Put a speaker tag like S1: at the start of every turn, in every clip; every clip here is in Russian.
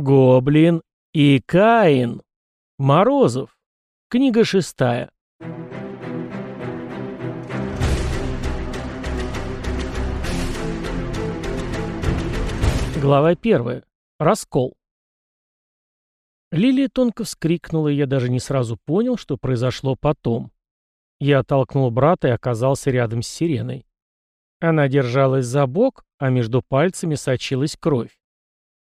S1: Гоблин и Каин. Морозов. Книга шестая. Глава первая. Раскол. Лилия тонко вскрикнула, и я даже не сразу понял, что произошло потом. Я оттолкнул брата и оказался рядом с сиреной. Она держалась за бок, а между пальцами сочилась кровь.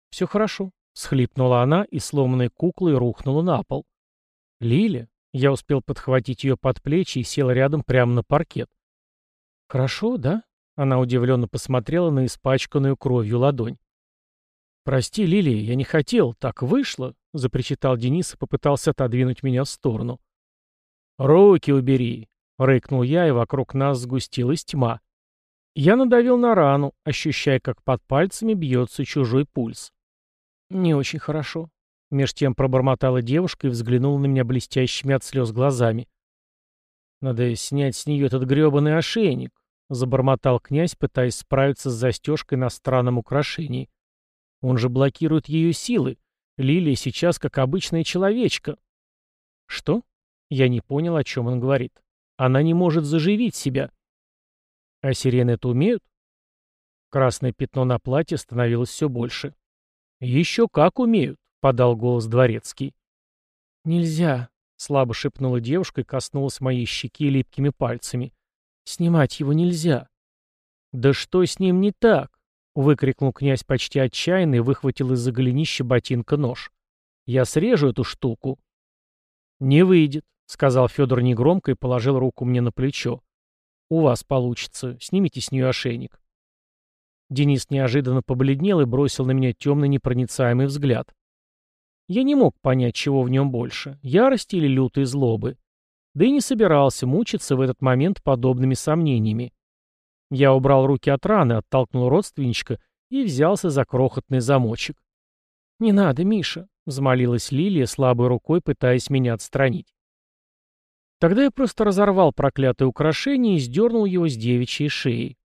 S1: «Все хорошо», Схлипнула она и сломанной куклой рухнула на пол. «Лиля?» Я успел подхватить ее под плечи и сел рядом прямо на паркет. «Хорошо, да?» Она удивленно посмотрела на испачканную кровью ладонь. «Прости, Лилия, я не хотел, так вышло», — запричитал Денис и попытался отодвинуть меня в сторону. «Руки убери», — рыкнул я, и вокруг нас сгустилась тьма. Я надавил на рану, ощущая, как под пальцами бьется чужой пульс. «Не очень хорошо», — меж тем пробормотала девушка и взглянула на меня блестящими от слез глазами. «Надо снять с нее этот гребаный ошейник», — забормотал князь, пытаясь справиться с застежкой на странном украшении. «Он же блокирует ее силы. Лилия сейчас как обычная человечка». «Что?» Я не понял, о чем он говорит. «Она не может заживить себя». «А сирены это умеют?» Красное пятно на платье становилось все больше. «Еще как умеют», — подал голос дворецкий. «Нельзя», — слабо шепнула девушка и коснулась моей щеки липкими пальцами. «Снимать его нельзя». «Да что с ним не так?» — выкрикнул князь почти отчаянно и выхватил из-за голенища ботинка нож. «Я срежу эту штуку». «Не выйдет», — сказал Федор негромко и положил руку мне на плечо. «У вас получится. Снимите с нее ошейник». Денис неожиданно побледнел и бросил на меня темный непроницаемый взгляд. Я не мог понять, чего в нем больше — ярости или лютой злобы. Да и не собирался мучиться в этот момент подобными сомнениями. Я убрал руки от раны, оттолкнул родственничка и взялся за крохотный замочек. «Не надо, Миша», — взмолилась Лилия, слабой рукой пытаясь меня отстранить. Тогда я просто разорвал проклятое украшение и сдернул его с девичьей шеи.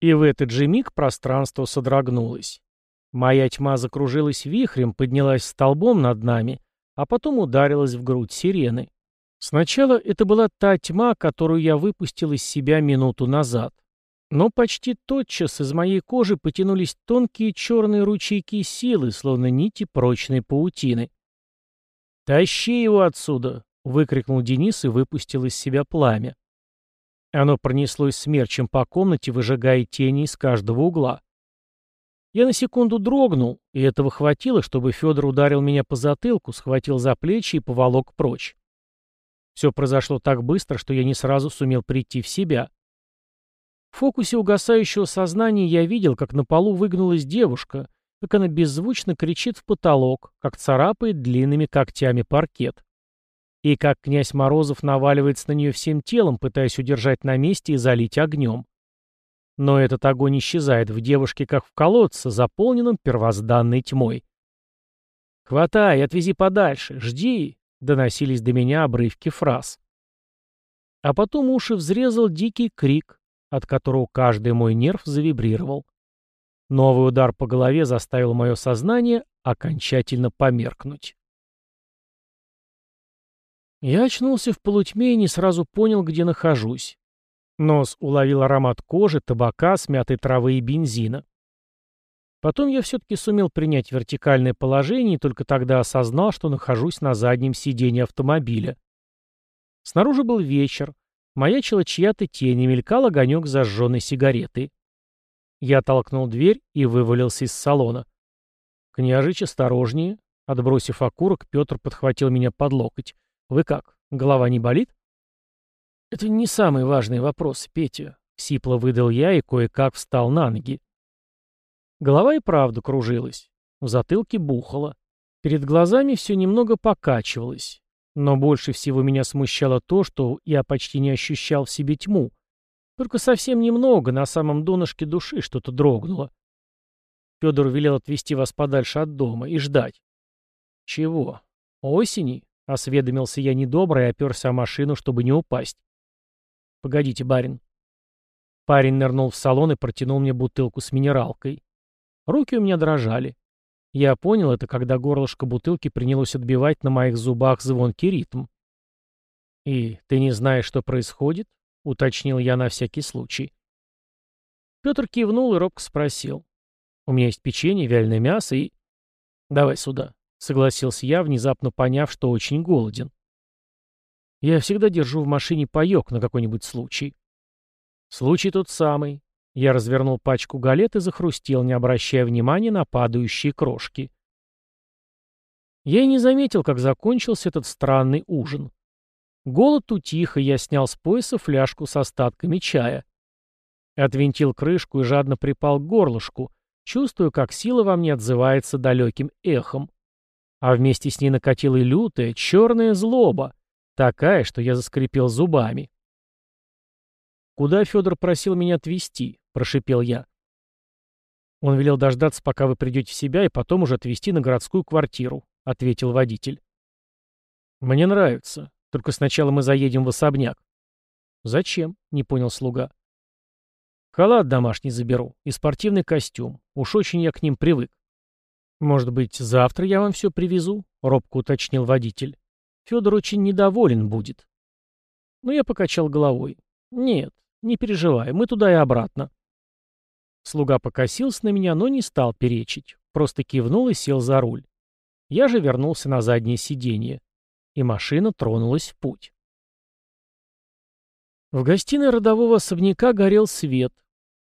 S1: И в этот же миг пространство содрогнулось. Моя тьма закружилась вихрем, поднялась столбом над нами, а потом ударилась в грудь сирены. Сначала это была та тьма, которую я выпустил из себя минуту назад. Но почти тотчас из моей кожи потянулись тонкие черные ручейки силы, словно нити прочной паутины. «Тащи его отсюда!» — выкрикнул Денис и выпустил из себя пламя. Оно пронеслось смерчем по комнате, выжигая тени из каждого угла. Я на секунду дрогнул, и этого хватило, чтобы Федор ударил меня по затылку, схватил за плечи и поволок прочь. Все произошло так быстро, что я не сразу сумел прийти в себя. В фокусе угасающего сознания я видел, как на полу выгнулась девушка, как она беззвучно кричит в потолок, как царапает длинными когтями паркет и как князь Морозов наваливается на нее всем телом, пытаясь удержать на месте и залить огнем. Но этот огонь исчезает в девушке, как в колодце, заполненном первозданной тьмой. «Хватай, отвези подальше, жди!» — доносились до меня обрывки фраз. А потом уши взрезал дикий крик, от которого каждый мой нерв завибрировал. Новый удар по голове заставил мое сознание окончательно померкнуть. Я очнулся в полутьме и не сразу понял, где нахожусь. Нос уловил аромат кожи, табака, смятой травы и бензина. Потом я все-таки сумел принять вертикальное положение и только тогда осознал, что нахожусь на заднем сиденье автомобиля. Снаружи был вечер. Маячила чья-то тень и мелькал огонек зажженной сигареты. Я толкнул дверь и вывалился из салона. «Княжич, осторожнее!» Отбросив окурок, Петр подхватил меня под локоть. «Вы как, голова не болит?» «Это не самый важный вопрос, Петя», — сипло выдал я и кое-как встал на ноги. Голова и правда кружилась. В затылке бухало. Перед глазами все немного покачивалось. Но больше всего меня смущало то, что я почти не ощущал в себе тьму. Только совсем немного, на самом донышке души что-то дрогнуло. Федор велел отвезти вас подальше от дома и ждать. Чего? Осени? Осведомился я недобро и оперся о машину, чтобы не упасть. «Погодите, барин». Парень нырнул в салон и протянул мне бутылку с минералкой. Руки у меня дрожали. Я понял это, когда горлышко бутылки принялось отбивать на моих зубах звонкий ритм. «И ты не знаешь, что происходит?» — уточнил я на всякий случай. Петр кивнул и робко спросил. «У меня есть печенье, вяленое мясо и...» «Давай сюда», — согласился я, внезапно поняв, что очень голоден. «Я всегда держу в машине паёк на какой-нибудь случай». «Случай тот самый. Я развернул пачку галет и захрустел, не обращая внимания на падающие крошки. Я и не заметил, как закончился этот странный ужин. Голод утих, и я снял с пояса фляжку с остатками чая. Отвинтил крышку и жадно припал к горлышку, чувствуя, как сила во мне отзывается далеким эхом. А вместе с ней накатила и лютая, черная злоба, такая, что я заскрипел зубами. «Куда Федор просил меня отвезти?» — прошипел я. «Он велел дождаться, пока вы придете в себя, и потом уже отвезти на городскую квартиру», — ответил водитель. «Мне нравится. Только сначала мы заедем в особняк». «Зачем?» — не понял слуга. «Халат домашний заберу и спортивный костюм. Уж очень я к ним привык». «Может быть, завтра я вам все привезу?» — робко уточнил водитель. «Федор очень недоволен будет». Но я покачал головой. «Нет, «Не переживай, мы туда и обратно». Слуга покосился на меня, но не стал перечить, просто кивнул и сел за руль. Я же вернулся на заднее сиденье, и машина тронулась в путь. В гостиной родового особняка горел свет.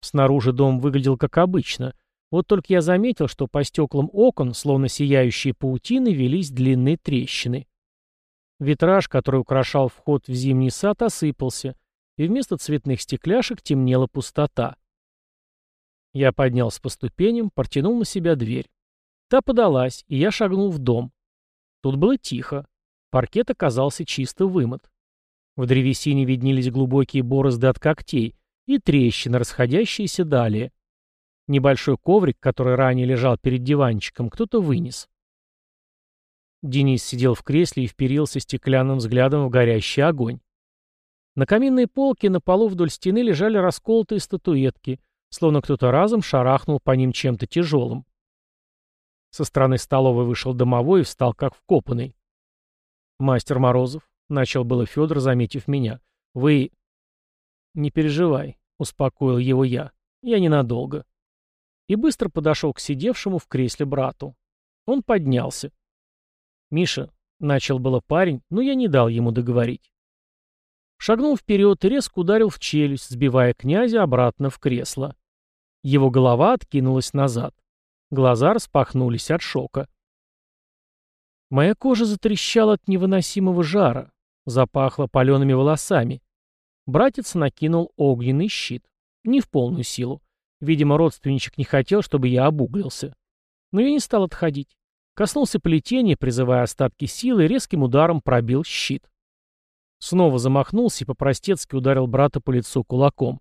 S1: Снаружи дом выглядел как обычно, вот только я заметил, что по стеклам окон, словно сияющие паутины, велись длинные трещины. Витраж, который украшал вход в зимний сад, осыпался, и вместо цветных стекляшек темнела пустота. Я поднялся по ступеням, протянул на себя дверь. Та подалась, и я шагнул в дом. Тут было тихо. Паркет оказался чисто вымыт. В древесине виднелись глубокие борозды от когтей и трещины, расходящиеся далее. Небольшой коврик, который ранее лежал перед диванчиком, кто-то вынес. Денис сидел в кресле и вперился стеклянным взглядом в горящий огонь. На каминной полке на полу вдоль стены лежали расколотые статуэтки, словно кто-то разом шарахнул по ним чем-то тяжелым. Со стороны столовой вышел домовой и встал как вкопанный. «Мастер Морозов», — начал было Федор, заметив меня, — «вы...» «Не переживай», — успокоил его я, — «я ненадолго». И быстро подошел к сидевшему в кресле брату. Он поднялся. «Миша», — начал было парень, но я не дал ему договорить. Шагнул вперед и резко ударил в челюсть, сбивая князя обратно в кресло. Его голова откинулась назад. Глаза распахнулись от шока. Моя кожа затрещала от невыносимого жара, запахла палеными волосами. Братец накинул огненный щит. Не в полную силу. Видимо, родственничек не хотел, чтобы я обуглился. Но я не стал отходить. Коснулся плетения, призывая остатки силы, и резким ударом пробил щит. Снова замахнулся и по-простецки ударил брата по лицу кулаком.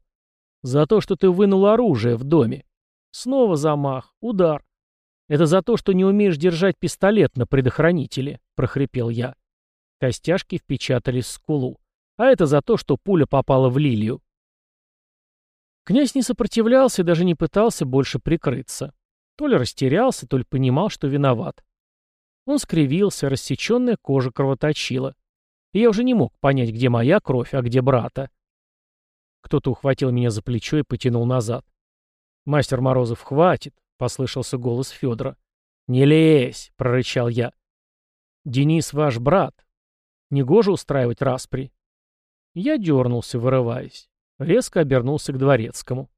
S1: «За то, что ты вынул оружие в доме». Снова замах, удар. «Это за то, что не умеешь держать пистолет на предохранителе», — прохрипел я. Костяшки впечатались в скулу. А это за то, что пуля попала в лилию. Князь не сопротивлялся и даже не пытался больше прикрыться. То ли растерялся, то ли понимал, что виноват. Он скривился, рассеченная кожа кровоточила и я уже не мог понять, где моя кровь, а где брата. Кто-то ухватил меня за плечо и потянул назад. «Мастер Морозов, хватит!» — послышался голос Федора. «Не лезь!» — прорычал я. «Денис ваш брат. Негоже устраивать распри». Я дернулся, вырываясь. Резко обернулся к дворецкому.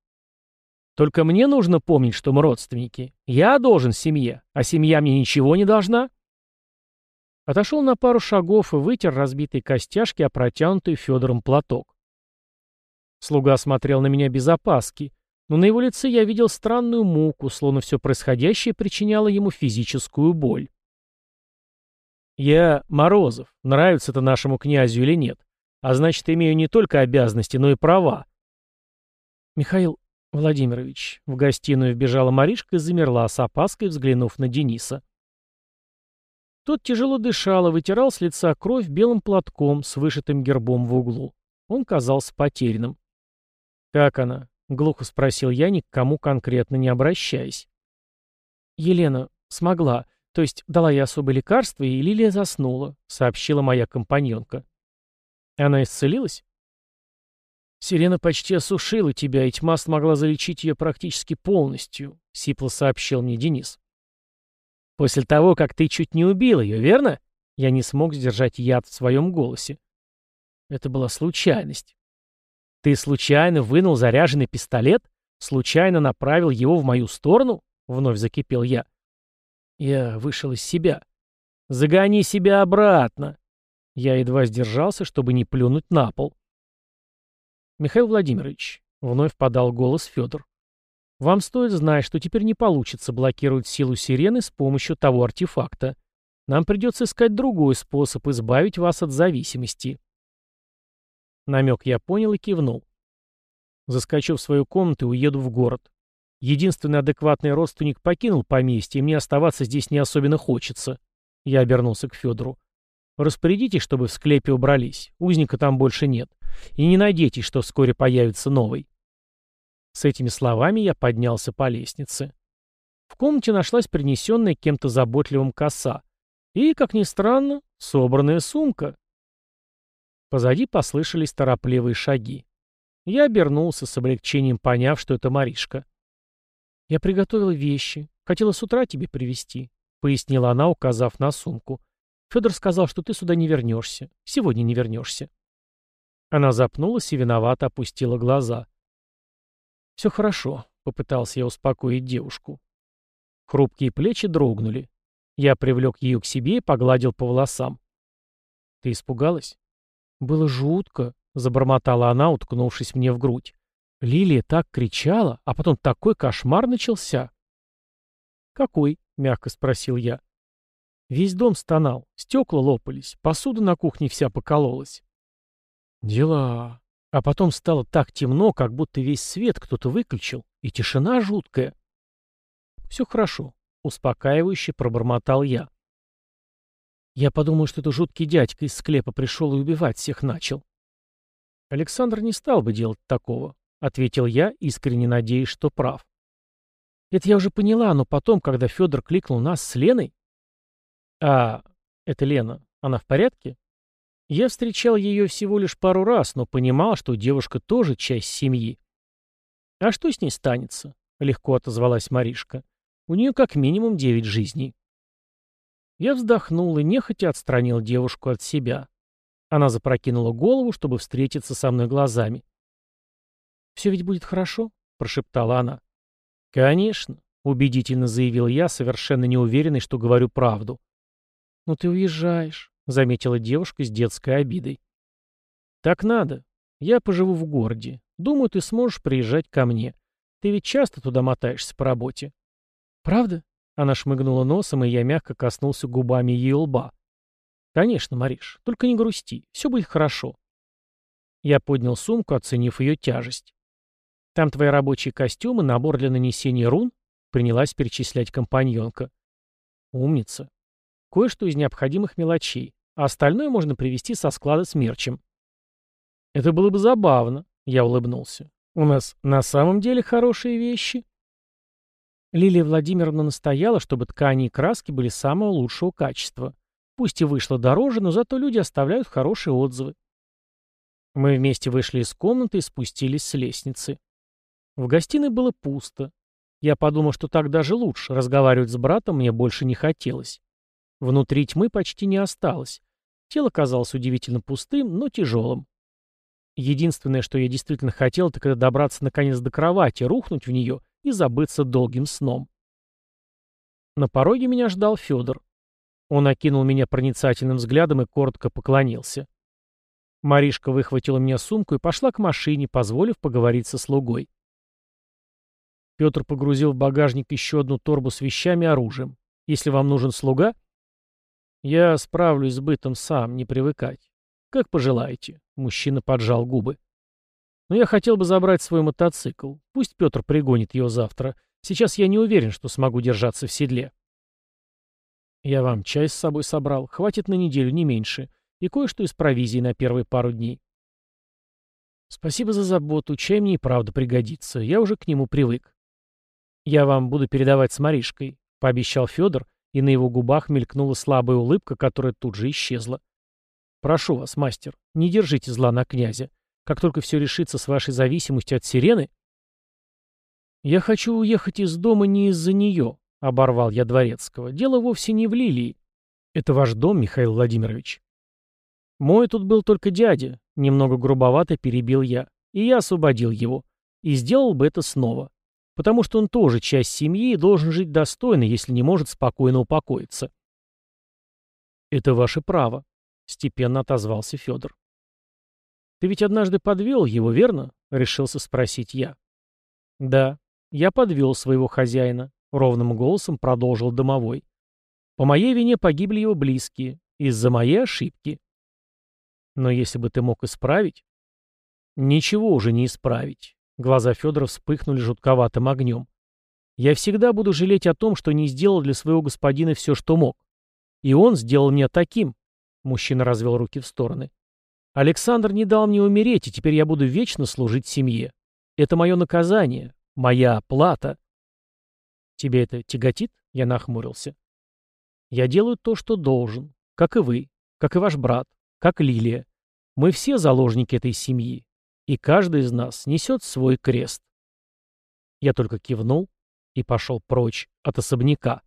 S1: «Только мне нужно помнить, что мы родственники. Я должен семье, а семья мне ничего не должна?» Отошел на пару шагов и вытер разбитые костяшки о протянутый Федором платок. Слуга смотрел на меня без опаски, но на его лице я видел странную муку, словно все происходящее причиняло ему физическую боль. «Я Морозов. Нравится это нашему князю или нет? А значит, имею не только обязанности, но и права». «Михаил Владимирович», — в гостиную вбежала Маришка и замерла с опаской, взглянув на Дениса. Тот тяжело дышал и вытирал с лица кровь белым платком с вышитым гербом в углу. Он казался потерянным. «Как она?» — глухо спросил я, ни к кому конкретно не обращаясь. «Елена, «Смогла. То есть дала я особое лекарство, и Лилия заснула», — сообщила моя компаньонка. «Она исцелилась?» «Сирена почти осушила тебя, и тьма смогла залечить ее практически полностью», — сипло сообщил мне Денис. «После того, как ты чуть не убил ее, верно?» Я не смог сдержать яд в своем голосе. Это была случайность. «Ты случайно вынул заряженный пистолет? Случайно направил его в мою сторону?» — вновь закипел я. Я вышел из себя. «Загони себя обратно!» Я едва сдержался, чтобы не плюнуть на пол. «Михаил Владимирович», — вновь подал голос Федор, — «вам стоит знать, что теперь не получится блокировать силу сирены с помощью того артефакта. Нам придется искать другой способ избавить вас от зависимости». Намек я понял и кивнул. Заскочу в свою комнату и уеду в город. Единственный адекватный родственник покинул поместье, и мне оставаться здесь не особенно хочется. Я обернулся к Федору. Распорядитесь, чтобы в склепе убрались. Узника там больше нет. И не надейтесь, что вскоре появится новый. С этими словами я поднялся по лестнице. В комнате нашлась принесенная кем-то заботливым коса. И, как ни странно, собранная сумка. Позади послышались торопливые шаги. Я обернулся с облегчением, поняв, что это Маришка. «Я приготовила вещи. Хотела с утра тебе привезти», — пояснила она, указав на сумку. «Федор сказал, что ты сюда не вернешься. Сегодня не вернешься». Она запнулась и виновато опустила глаза. «Все хорошо», — попытался я успокоить девушку. Хрупкие плечи дрогнули. Я привлек ее к себе и погладил по волосам. «Ты испугалась?» «Было жутко», — забормотала она, уткнувшись мне в грудь. Лилия так кричала, а потом такой кошмар начался. «Какой?» — мягко спросил я. Весь дом стонал, стекла лопались, посуда на кухне вся покололась. Дела. А потом стало так темно, как будто весь свет кто-то выключил, и тишина жуткая. Все хорошо, успокаивающе пробормотал я. Я подумал, что это жуткий дядька из склепа пришел и убивать всех начал. Александр не стал бы делать такого. — ответил я, искренне надеясь, что прав. Это я уже поняла, но потом, когда Федор кликнул нас с Леной... А, это Лена, она в порядке? Я встречал ее всего лишь пару раз, но понимал, что девушка тоже часть семьи. А что с ней станется? Легко отозвалась Маришка. У нее как минимум девять жизней. Я вздохнул и нехотя отстранил девушку от себя. Она запрокинула голову, чтобы встретиться со мной глазами. «Все ведь будет хорошо?» — прошептала она. «Конечно», — убедительно заявил я, совершенно неуверенный, что говорю правду. «Но ты уезжаешь», — заметила девушка с детской обидой. «Так надо. Я поживу в городе. Думаю, ты сможешь приезжать ко мне. Ты ведь часто туда мотаешься по работе». «Правда?» — она шмыгнула носом, и я мягко коснулся губами ее лба. «Конечно, Мариш, только не грусти. Все будет хорошо». Я поднял сумку, оценив ее тяжесть. Там твои рабочие костюмы, набор для нанесения рун, принялась перечислять компаньонка. Умница. Кое-что из необходимых мелочей, а остальное можно привезти со склада с мерчем. Это было бы забавно, я улыбнулся. У нас на самом деле хорошие вещи. Лилия Владимировна настояла, чтобы ткани и краски были самого лучшего качества. Пусть и вышло дороже, но зато люди оставляют хорошие отзывы. Мы вместе вышли из комнаты и спустились с лестницы. В гостиной было пусто. Я подумал, что так даже лучше, разговаривать с братом мне больше не хотелось. Внутри тьмы почти не осталось. Тело казалось удивительно пустым, но тяжелым. Единственное, что я действительно хотел, это когда добраться наконец до кровати, рухнуть в нее и забыться долгим сном. На пороге меня ждал Федор. Он окинул меня проницательным взглядом и коротко поклонился. Маришка выхватила мне сумку и пошла к машине, позволив поговорить со слугой. Петр погрузил в багажник еще одну торбу с вещами и оружием. Если вам нужен слуга... Я справлюсь с бытом сам, не привыкать. Как пожелаете. Мужчина поджал губы. Но я хотел бы забрать свой мотоцикл. Пусть Петр пригонит его завтра. Сейчас я не уверен, что смогу держаться в седле. Я вам чай с собой собрал. Хватит на неделю, не меньше. И кое-что из провизии на первые пару дней. Спасибо за заботу. Чай мне и правда пригодится. Я уже к нему привык. «Я вам буду передавать с Маришкой», — пообещал Федор, и на его губах мелькнула слабая улыбка, которая тут же исчезла. «Прошу вас, мастер, не держите зла на князя. Как только все решится с вашей зависимостью от сирены...» «Я хочу уехать из дома не из-за нее», — оборвал я Дворецкого. «Дело вовсе не в Лилии. Это ваш дом, Михаил Владимирович». «Мой тут был только дядя», — немного грубовато перебил я, и я освободил его. И сделал бы это снова. Потому что он тоже часть семьи и должен жить достойно, если не может спокойно упокоиться. «Это ваше право», — степенно отозвался Федор. «Ты ведь однажды подвел его, верно?» — решился спросить я. «Да, я подвел своего хозяина», — ровным голосом продолжил домовой. «По моей вине погибли его близкие, из-за моей ошибки. Но если бы ты мог исправить...» «Ничего уже не исправить». Глаза Федора вспыхнули жутковатым огнем. «Я всегда буду жалеть о том, что не сделал для своего господина все, что мог. И он сделал меня таким». Мужчина развел руки в стороны. Александр не дал мне умереть, и теперь я буду вечно служить семье. Это мое наказание, моя плата. Тебе это тяготит? Я нахмурился. Я делаю то, что должен, как и вы, как и ваш брат, как Лилия. Мы все заложники этой семьи, и каждый из нас несет свой крест. Я только кивнул и пошел прочь от особняка.